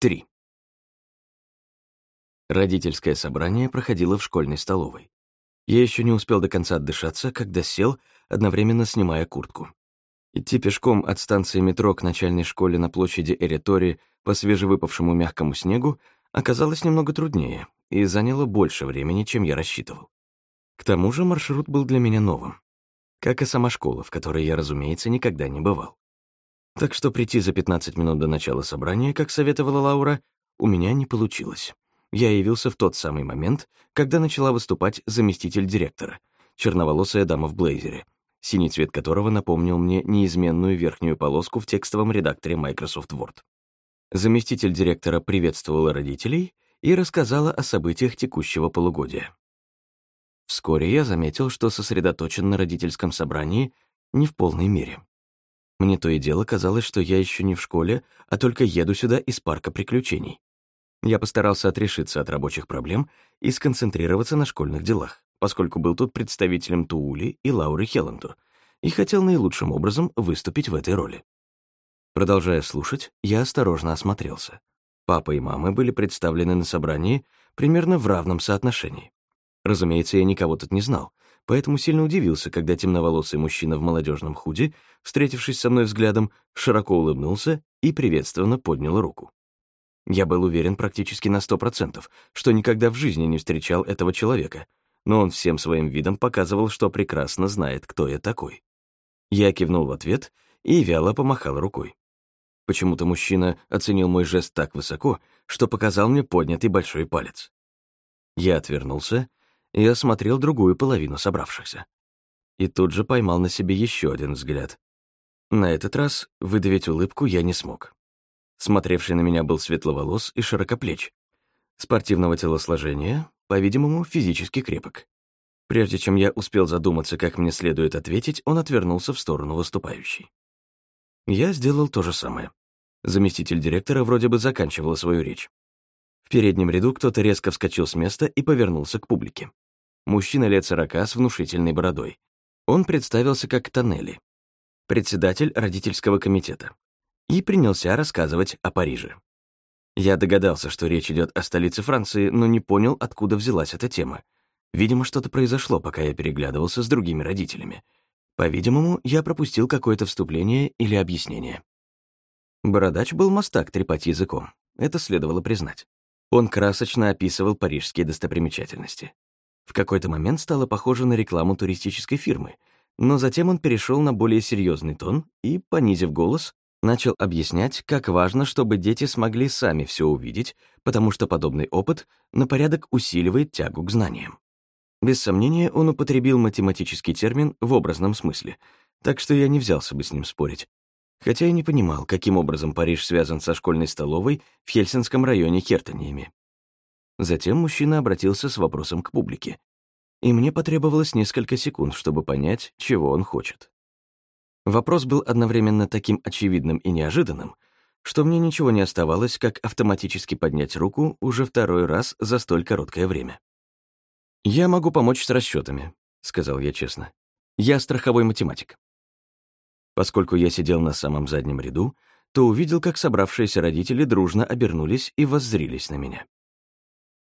3. Родительское собрание проходило в школьной столовой. Я еще не успел до конца отдышаться, когда сел, одновременно снимая куртку. Идти пешком от станции метро к начальной школе на площади Эритори по свежевыпавшему мягкому снегу оказалось немного труднее и заняло больше времени, чем я рассчитывал. К тому же маршрут был для меня новым, как и сама школа, в которой я, разумеется, никогда не бывал. Так что прийти за 15 минут до начала собрания, как советовала Лаура, у меня не получилось. Я явился в тот самый момент, когда начала выступать заместитель директора, черноволосая дама в блейзере, синий цвет которого напомнил мне неизменную верхнюю полоску в текстовом редакторе Microsoft Word. Заместитель директора приветствовала родителей и рассказала о событиях текущего полугодия. Вскоре я заметил, что сосредоточен на родительском собрании не в полной мере. Мне то и дело казалось, что я еще не в школе, а только еду сюда из парка приключений. Я постарался отрешиться от рабочих проблем и сконцентрироваться на школьных делах, поскольку был тут представителем Туули и Лауры Хелланду и хотел наилучшим образом выступить в этой роли. Продолжая слушать, я осторожно осмотрелся. Папа и мама были представлены на собрании примерно в равном соотношении. Разумеется, я никого тут не знал, поэтому сильно удивился, когда темноволосый мужчина в молодежном худи, встретившись со мной взглядом, широко улыбнулся и приветственно поднял руку. Я был уверен практически на сто процентов, что никогда в жизни не встречал этого человека, но он всем своим видом показывал, что прекрасно знает, кто я такой. Я кивнул в ответ и вяло помахал рукой. Почему-то мужчина оценил мой жест так высоко, что показал мне поднятый большой палец. Я отвернулся и осмотрел другую половину собравшихся. И тут же поймал на себе еще один взгляд. На этот раз выдавить улыбку я не смог. Смотревший на меня был светловолос и широкоплеч. Спортивного телосложения, по-видимому, физически крепок. Прежде чем я успел задуматься, как мне следует ответить, он отвернулся в сторону выступающей. Я сделал то же самое. Заместитель директора вроде бы заканчивала свою речь. В переднем ряду кто-то резко вскочил с места и повернулся к публике. Мужчина лет сорока с внушительной бородой. Он представился как Тоннели, председатель родительского комитета, и принялся рассказывать о Париже. Я догадался, что речь идет о столице Франции, но не понял, откуда взялась эта тема. Видимо, что-то произошло, пока я переглядывался с другими родителями. По-видимому, я пропустил какое-то вступление или объяснение. Бородач был мастак трепать языком, это следовало признать. Он красочно описывал парижские достопримечательности. В какой-то момент стало похоже на рекламу туристической фирмы, но затем он перешел на более серьезный тон и, понизив голос, начал объяснять, как важно, чтобы дети смогли сами все увидеть, потому что подобный опыт на порядок усиливает тягу к знаниям. Без сомнения, он употребил математический термин в образном смысле, так что я не взялся бы с ним спорить хотя и не понимал, каким образом Париж связан со школьной столовой в Хельсинском районе Хертониями. Затем мужчина обратился с вопросом к публике, и мне потребовалось несколько секунд, чтобы понять, чего он хочет. Вопрос был одновременно таким очевидным и неожиданным, что мне ничего не оставалось, как автоматически поднять руку уже второй раз за столь короткое время. «Я могу помочь с расчетами», — сказал я честно. «Я страховой математик». Поскольку я сидел на самом заднем ряду, то увидел, как собравшиеся родители дружно обернулись и воззрились на меня.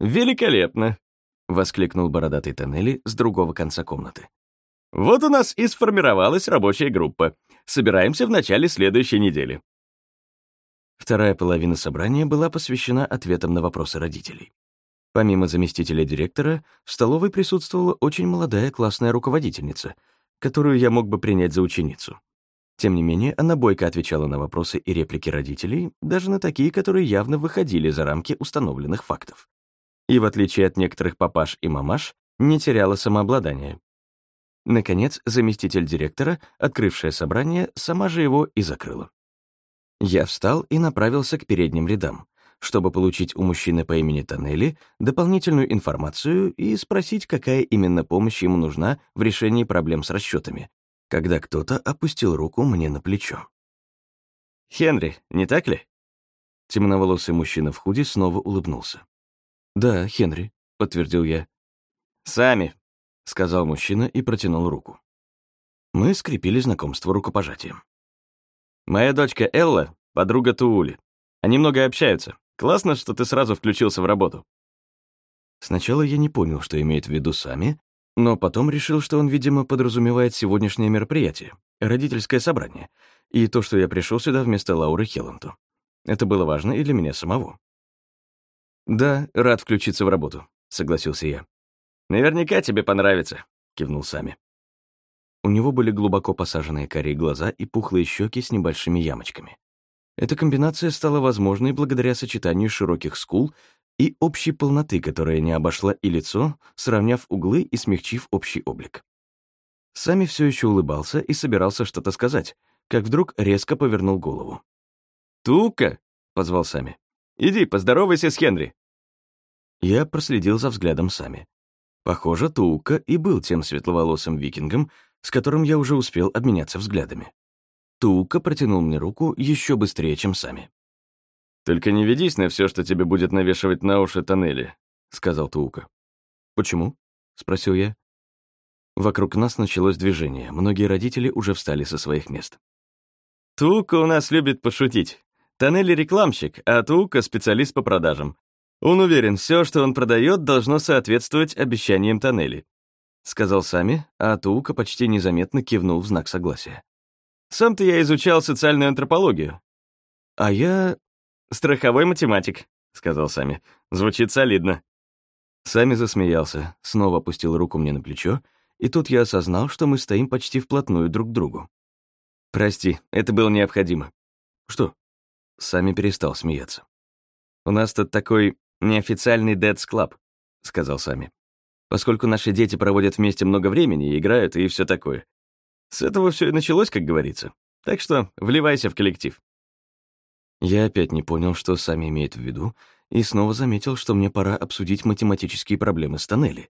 «Великолепно!» — воскликнул бородатый Тоннели с другого конца комнаты. «Вот у нас и сформировалась рабочая группа. Собираемся в начале следующей недели». Вторая половина собрания была посвящена ответам на вопросы родителей. Помимо заместителя директора, в столовой присутствовала очень молодая классная руководительница, которую я мог бы принять за ученицу. Тем не менее, она бойко отвечала на вопросы и реплики родителей, даже на такие, которые явно выходили за рамки установленных фактов. И в отличие от некоторых папаш и мамаш, не теряла самообладание. Наконец, заместитель директора, открывшая собрание, сама же его и закрыла. Я встал и направился к передним рядам, чтобы получить у мужчины по имени Тоннели дополнительную информацию и спросить, какая именно помощь ему нужна в решении проблем с расчетами, когда кто-то опустил руку мне на плечо. «Хенри, не так ли?» Темноволосый мужчина в худи снова улыбнулся. «Да, Хенри», — подтвердил я. «Сами», — сказал мужчина и протянул руку. Мы скрепили знакомство рукопожатием. «Моя дочка Элла — подруга Туули. Они много общаются. Классно, что ты сразу включился в работу». Сначала я не понял, что имеет в виду Сами, но потом решил, что он, видимо, подразумевает сегодняшнее мероприятие, родительское собрание, и то, что я пришел сюда вместо Лауры Хелланту. Это было важно и для меня самого. «Да, рад включиться в работу», — согласился я. «Наверняка тебе понравится», — кивнул Сами. У него были глубоко посаженные карие глаза и пухлые щеки с небольшими ямочками. Эта комбинация стала возможной благодаря сочетанию широких скул и общей полноты, которая не обошла и лицо, сравняв углы и смягчив общий облик. Сами все еще улыбался и собирался что-то сказать, как вдруг резко повернул голову. «Тука!» — позвал Сами. «Иди, поздоровайся с Хенри». Я проследил за взглядом Сами. Похоже, Тука и был тем светловолосым викингом, с которым я уже успел обменяться взглядами. Тука протянул мне руку еще быстрее, чем Сами. «Только не ведись на все, что тебе будет навешивать на уши тоннели», — сказал Тука. «Почему?» — спросил я. Вокруг нас началось движение, многие родители уже встали со своих мест. «Тука у нас любит пошутить. Тоннели рекламщик, а Тука — специалист по продажам. Он уверен, все, что он продает, должно соответствовать обещаниям тоннели. Сказал Сами, а Тука почти незаметно кивнул в знак согласия. Сам-то я изучал социальную антропологию. А я... Страховой математик, сказал Сами. Звучит солидно. Сами засмеялся, снова опустил руку мне на плечо, и тут я осознал, что мы стоим почти вплотную друг к другу. «Прости, это было необходимо». «Что?» Сами перестал смеяться. «У нас тут такой неофициальный Dead's Club», — сказал Сами. «Поскольку наши дети проводят вместе много времени, играют и все такое. С этого все и началось, как говорится. Так что вливайся в коллектив». Я опять не понял, что Сами имеет в виду, и снова заметил, что мне пора обсудить математические проблемы с тоннели.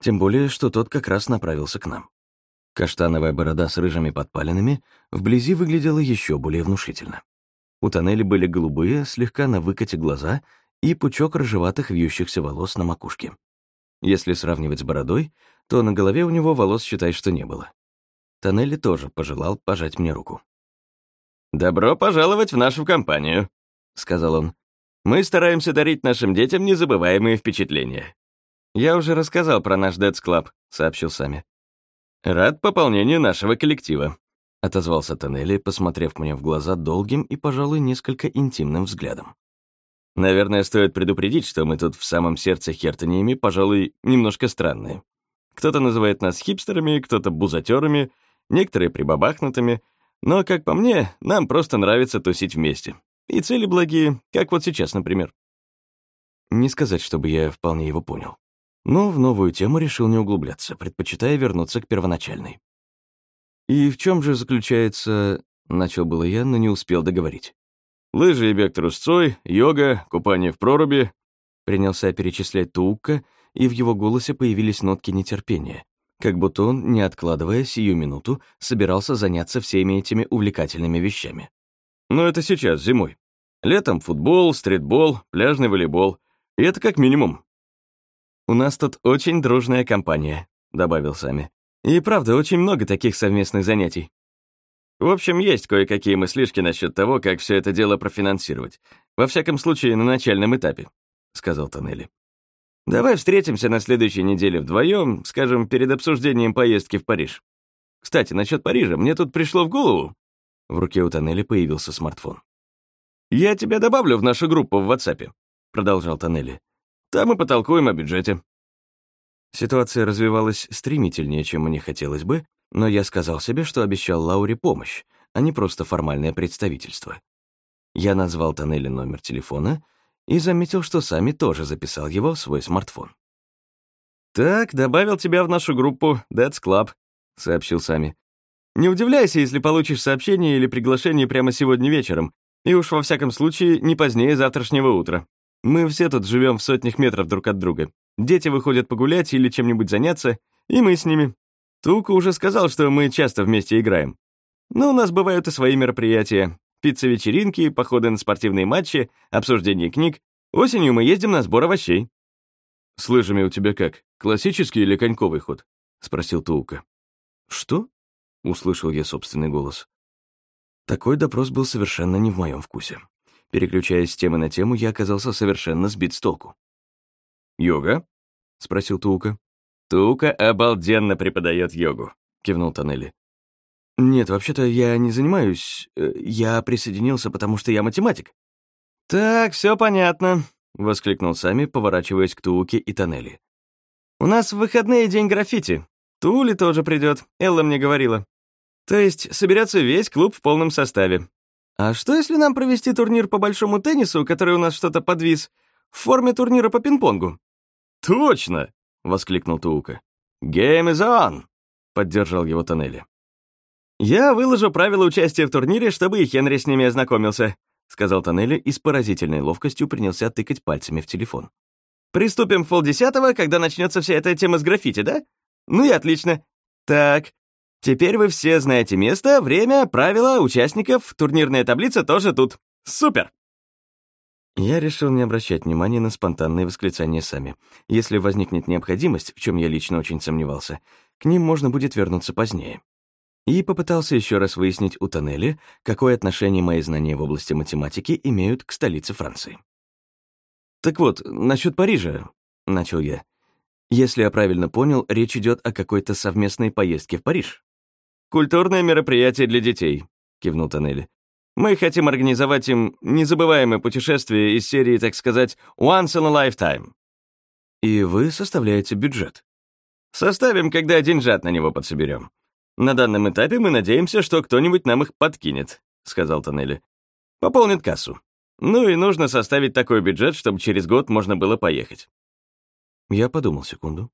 Тем более, что тот как раз направился к нам. Каштановая борода с рыжими подпалинами вблизи выглядела еще более внушительно. У тоннели были голубые, слегка на выкате глаза и пучок рыжеватых вьющихся волос на макушке. Если сравнивать с бородой, то на голове у него волос, считай, что не было. Тоннели тоже пожелал пожать мне руку. «Добро пожаловать в нашу компанию», — сказал он. «Мы стараемся дарить нашим детям незабываемые впечатления». «Я уже рассказал про наш Deads Club», — сообщил Сами. «Рад пополнению нашего коллектива», — отозвался Тоннели, посмотрев мне в глаза долгим и, пожалуй, несколько интимным взглядом. «Наверное, стоит предупредить, что мы тут в самом сердце Хертониями, пожалуй, немножко странные. Кто-то называет нас хипстерами, кто-то бузатерами, некоторые прибабахнутыми, но, как по мне, нам просто нравится тусить вместе. И цели благие, как вот сейчас, например». Не сказать, чтобы я вполне его понял. Но в новую тему решил не углубляться, предпочитая вернуться к первоначальной. «И в чем же заключается...» — начал было я, но не успел договорить. «Лыжи и бег трусцой, йога, купание в проруби», — принялся перечислять Туукка, и в его голосе появились нотки нетерпения, как будто он, не откладывая сию минуту, собирался заняться всеми этими увлекательными вещами. «Но это сейчас, зимой. Летом футбол, стритбол, пляжный волейбол. И это как минимум». «У нас тут очень дружная компания», — добавил Сами. И правда, очень много таких совместных занятий. В общем, есть кое-какие мыслишки насчет того, как все это дело профинансировать. Во всяком случае, на начальном этапе, — сказал Тоннели. Давай встретимся на следующей неделе вдвоем, скажем, перед обсуждением поездки в Париж. Кстати, насчет Парижа, мне тут пришло в голову. В руке у Тоннели появился смартфон. «Я тебя добавлю в нашу группу в WhatsApp», — продолжал Тоннели. «Там мы потолкуем о бюджете». Ситуация развивалась стремительнее, чем мне хотелось бы, но я сказал себе, что обещал Лауре помощь, а не просто формальное представительство. Я назвал Тоннели номер телефона и заметил, что Сами тоже записал его в свой смартфон. «Так, добавил тебя в нашу группу That's Club», — сообщил Сами. «Не удивляйся, если получишь сообщение или приглашение прямо сегодня вечером, и уж во всяком случае не позднее завтрашнего утра. Мы все тут живем в сотнях метров друг от друга. Дети выходят погулять или чем-нибудь заняться, и мы с ними. Тука уже сказал, что мы часто вместе играем. Но у нас бывают и свои мероприятия. Пицца-вечеринки, походы на спортивные матчи, обсуждение книг. Осенью мы ездим на сбор овощей. «С лыжами у тебя как, классический или коньковый ход?» — спросил Тука. «Что?» — услышал я собственный голос. Такой допрос был совершенно не в моем вкусе. Переключаясь с темы на тему, я оказался совершенно сбит с толку. «Йога?» — спросил Тука. «Тука обалденно преподает йогу», — кивнул Тоннели. «Нет, вообще-то я не занимаюсь. Э, я присоединился, потому что я математик». «Так, все понятно», — воскликнул Сами, поворачиваясь к Тууке и Тоннели. «У нас в выходные день граффити. Тули тоже придет, Элла мне говорила. То есть соберется весь клуб в полном составе. А что, если нам провести турнир по большому теннису, который у нас что-то подвис, в форме турнира по пинг-понгу?» «Точно!» — воскликнул Туука. «Game is on!» — поддержал его Тоннели. «Я выложу правила участия в турнире, чтобы и Хенри с ними ознакомился», — сказал Тоннели и с поразительной ловкостью принялся тыкать пальцами в телефон. «Приступим в полдесятого, когда начнется вся эта тема с граффити, да? Ну и отлично. Так, теперь вы все знаете место, время, правила, участников, турнирная таблица тоже тут. Супер!» Я решил не обращать внимания на спонтанные восклицания сами. Если возникнет необходимость, в чем я лично очень сомневался, к ним можно будет вернуться позднее и попытался еще раз выяснить у Тоннели, какое отношение мои знания в области математики имеют к столице Франции. «Так вот, насчет Парижа», — начал я. «Если я правильно понял, речь идет о какой-то совместной поездке в Париж». «Культурное мероприятие для детей», — кивнул Тоннели. «Мы хотим организовать им незабываемое путешествие из серии, так сказать, «Once in a Lifetime». «И вы составляете бюджет?» «Составим, когда деньжат на него подсоберем. «На данном этапе мы надеемся, что кто-нибудь нам их подкинет», — сказал Тоннели. «Пополнит кассу. Ну и нужно составить такой бюджет, чтобы через год можно было поехать». Я подумал секунду.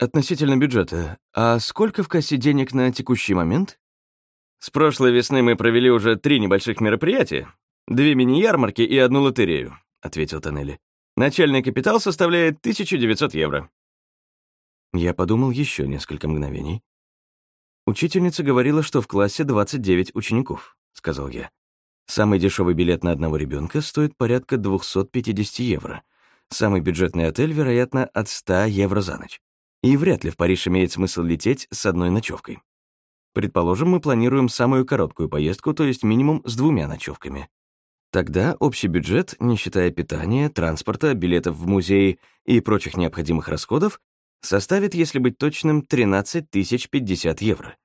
Относительно бюджета, а сколько в кассе денег на текущий момент? С прошлой весны мы провели уже три небольших мероприятия, две мини-ярмарки и одну лотерею, ответил Тоннели. Начальный капитал составляет 1900 евро. Я подумал еще несколько мгновений. «Учительница говорила, что в классе 29 учеников», — сказал я. «Самый дешевый билет на одного ребенка стоит порядка 250 евро. Самый бюджетный отель, вероятно, от 100 евро за ночь. И вряд ли в Париж имеет смысл лететь с одной ночевкой. Предположим, мы планируем самую короткую поездку, то есть минимум с двумя ночевками. Тогда общий бюджет, не считая питания, транспорта, билетов в музей и прочих необходимых расходов, составит, если быть точным, 13 тысяч 50 евро.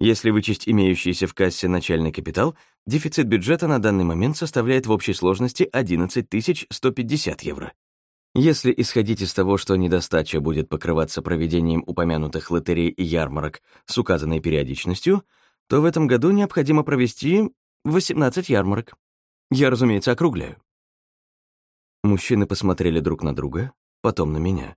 Если вычесть имеющийся в кассе начальный капитал, дефицит бюджета на данный момент составляет в общей сложности 11 тысяч 150 евро. Если исходить из того, что недостача будет покрываться проведением упомянутых лотерей и ярмарок с указанной периодичностью, то в этом году необходимо провести 18 ярмарок. Я, разумеется, округляю. Мужчины посмотрели друг на друга, потом на меня.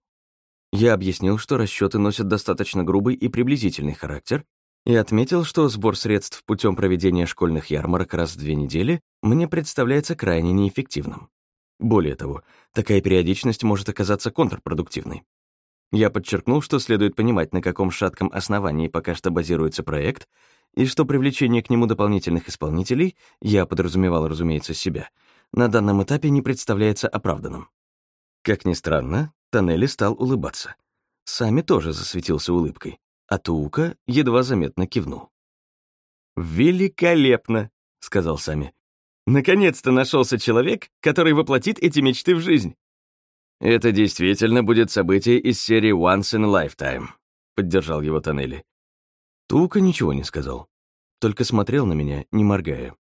Я объяснил, что расчеты носят достаточно грубый и приблизительный характер, и отметил, что сбор средств путем проведения школьных ярмарок раз в две недели мне представляется крайне неэффективным. Более того, такая периодичность может оказаться контрпродуктивной. Я подчеркнул, что следует понимать, на каком шатком основании пока что базируется проект, и что привлечение к нему дополнительных исполнителей, я подразумевал, разумеется, себя, на данном этапе не представляется оправданным. Как ни странно, Тоннели стал улыбаться. Сами тоже засветился улыбкой, а Туука едва заметно кивнул. «Великолепно!» — сказал Сами. «Наконец-то нашелся человек, который воплотит эти мечты в жизнь». «Это действительно будет событие из серии Once in a Lifetime», — поддержал его Тоннели. Тука ничего не сказал, только смотрел на меня, не моргая.